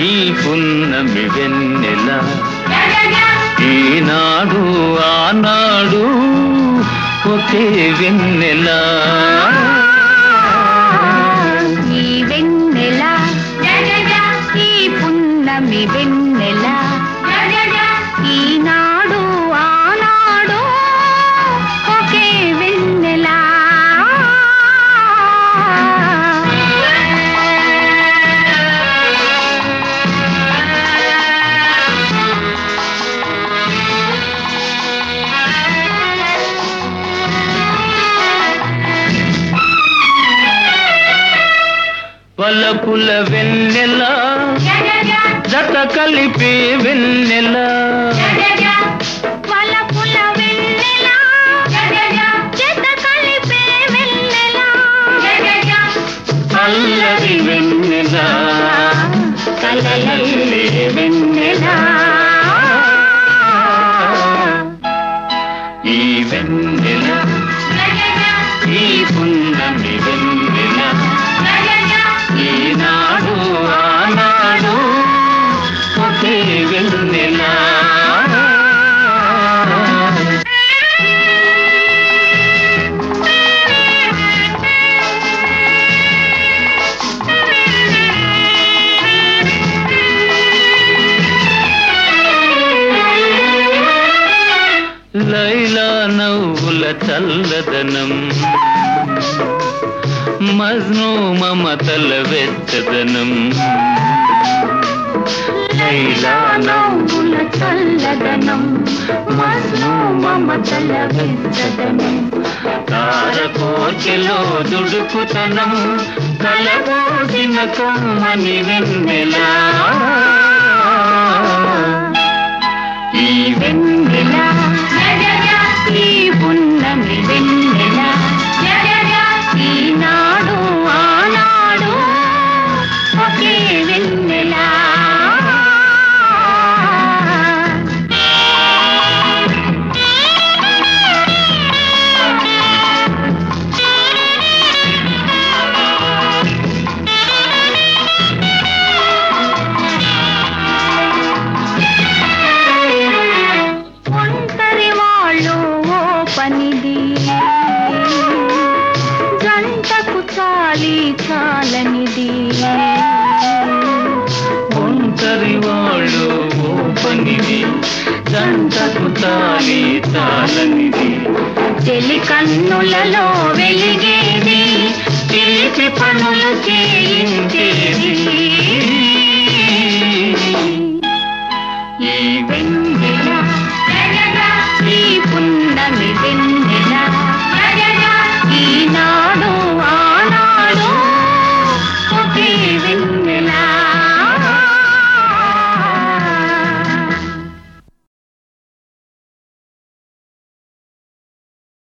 ఈ పున్నమి వెన్నెల ఈనాడు ఆనాడు ఒకే వెన్నెల. ఈ వెన్నెల. ఈ పున్నమి వెన్నెల వలపుల వెన్నెల జత కలిపే వెన్నెల. వలపుల వెన్నెల జత కలిపే వెన్నెల. అల్లరి వెన్నెల కలలల్లే వెన్నెల. ఈ వెన్నెల ఈ పున్నమి వెన్నెల. వెన్నెల లైలా నవ్వుల చల్లదనం మజ్ను మమతల వెచ్చదనం. లైలా చల్లదనం మస్ను మమతల వెచ్చదనం తారకోచిలో దుడుకుతనం కలబోసిన కొమ్మని వెన్నెలా గాలి చాలనిది ఒంటరి వాళ్ళు ఓ పనిది జంటకు తాలి చాలనిది చెలి కన్నులలో వెలిగేది చేతి పనులు చేయించేది. ఈ వెన్న